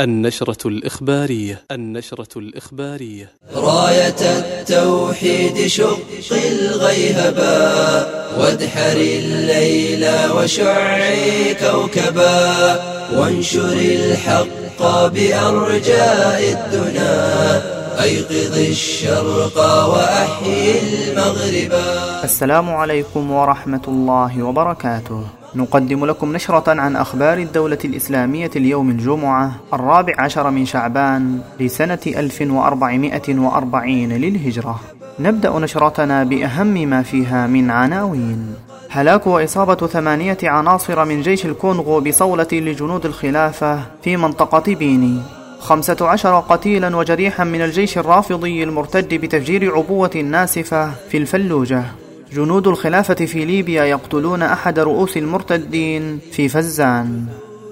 النشرة الإخبارية النشرة الإخبارية. راية التوحيد شق الغيهبا وادحر الليل وشعي كوكبا وانشر الحق بأرجاء الدنا أيقظ الشرق وأحيي المغربا السلام عليكم ورحمة الله وبركاته. نقدم لكم نشرة عن أخبار الدولة الإسلامية اليوم الجمعة الرابع عشر من شعبان لسنة 1440 للهجرة. نبدأ نشرتنا بأهم ما فيها من عناوين. هلاك وإصابة ثمانية عناصر من جيش الكونغو بصولة لجنود الخلافة في منطقة بيني. خمسة عشر قتيلا وجريحا من الجيش الرافضي المرتد بتفجير عبوة ناسفة في الفلوجة. جنود الخلافة في ليبيا يقتلون أحد رؤوس المرتدين في فزان.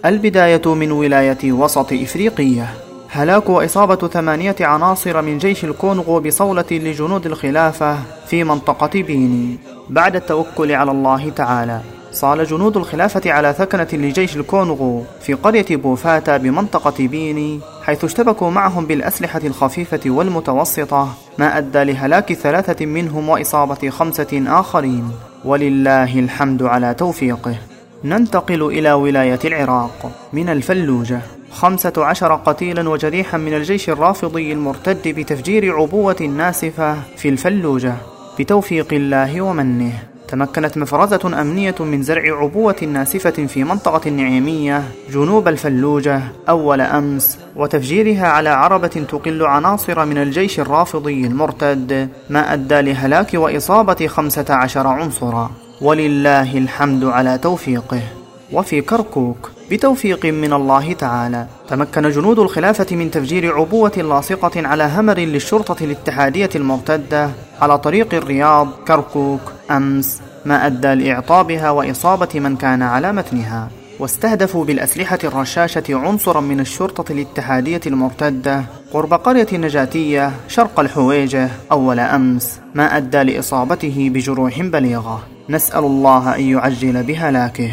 البداية من ولاية وسط إفريقية. هلاك وإصابة ثمانية عناصر من جيش الكونغو بصولة لجنود الخلافة في منطقة بيني. بعد التوكل على الله تعالى. صال جنود الخلافة على ثكنة لجيش الكونغو في قرية بوفاتا بمنطقة بيني حيث اشتبكوا معهم بالأسلحة الخفيفة والمتوسطة ما أدى لهلاك ثلاثة منهم وإصابة خمسة آخرين. ولله الحمد على توفيقه. ننتقل إلى ولاية العراق. من الفلوجة. خمسة عشر قتيلا وجريحا من الجيش الرافضي المرتد بتفجير عبوة ناسفة في الفلوجة. بتوفيق الله ومنه. تمكنت مفرزة أمنية من زرع عبوة ناسفة في منطقة النعيمية جنوب الفلوجة أول أمس وتفجيرها على عربة تقل عناصر من الجيش الرافضي المرتد ما أدى لهلاك وإصابة خمسة عشر عنصرا. ولله الحمد على توفيقه. وفي كركوك بتوفيق من الله تعالى تمكن جنود الخلافة من تفجير عبوة لاصقة على همر للشرطة الاتحادية المرتدة على طريق الرياض كركوك أمس. ما أدى لإعطابها وإصابة من كان على متنها. واستهدفوا بالأسلحة الرشاشة عنصرا من الشرطة الاتحادية المرتدة قرب قرية النجاتية شرق الحويجة أول أمس. ما أدى لإصابته بجروح بليغة. نسأل الله أن يعجل بهلاكه.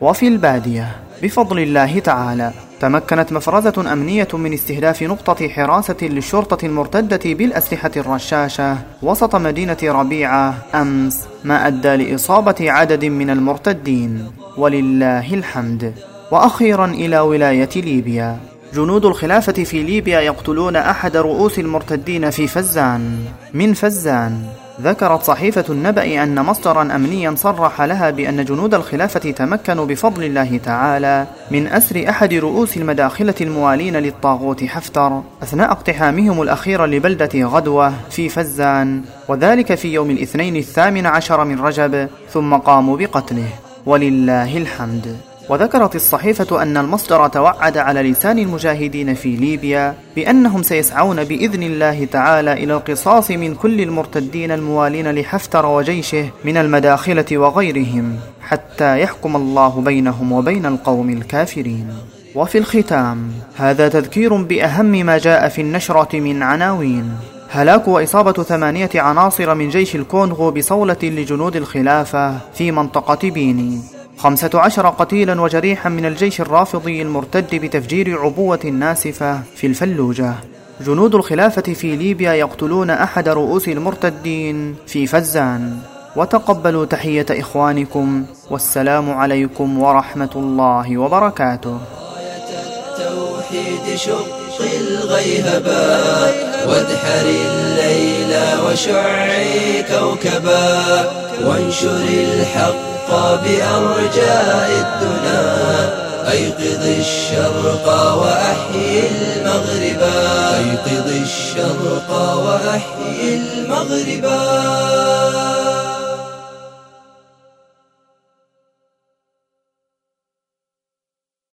وفي البادية بفضل الله تعالى تمكنت مفرزة أمنية من استهداف نقطة حراسة للشرطة المرتدة بالأسلحة الرشاشة وسط مدينة ربيعة أمس ما أدى لإصابة عدد من المرتدين. ولله الحمد. وأخيرا إلى ولاية ليبيا. جنود الخلافة في ليبيا يقتلون أحد رؤوس المرتدين في فزان. من فزان. ذكرت صحيفة النبأ أن مصدرا أمنيا صرح لها بأن جنود الخلافة تمكنوا بفضل الله تعالى من أسر أحد رؤوس المداخلة الموالين للطاغوت حفتر أثناء اقتحامهم الأخير لبلدة غدوة في فزان وذلك في يوم الاثنين الثامن عشر من رجب ثم قاموا بقتله. ولله الحمد. وذكرت الصحيفة أن المصدر توعد على لسان المجاهدين في ليبيا بأنهم سيسعون بإذن الله تعالى إلى القصاص من كل المرتدين الموالين لحفتر وجيشه من المداخلة وغيرهم حتى يحكم الله بينهم وبين القوم الكافرين. وفي الختام هذا تذكير بأهم ما جاء في النشرة من عناوين. هلاك وإصابة ثمانية عناصر من جيش الكونغو بصولة لجنود الخلافة في منطقة بيني. خمسة عشر قتيلا وجريحا من الجيش الرافضي المرتد بتفجير عبوة ناسفة في الفلوجة. جنود الخلافة في ليبيا يقتلون أحد رؤوس المرتدين في فزان. وتقبلوا تحية إخوانكم. والسلام عليكم ورحمة الله وبركاته. التوحيد شق الغيهبا وادحر وشعي كوكبا وانشر الحق بأرجاء الدنا. أيقظ الشرق وأحيي المغربا. أيقظ الشرق وأحيي المغربا.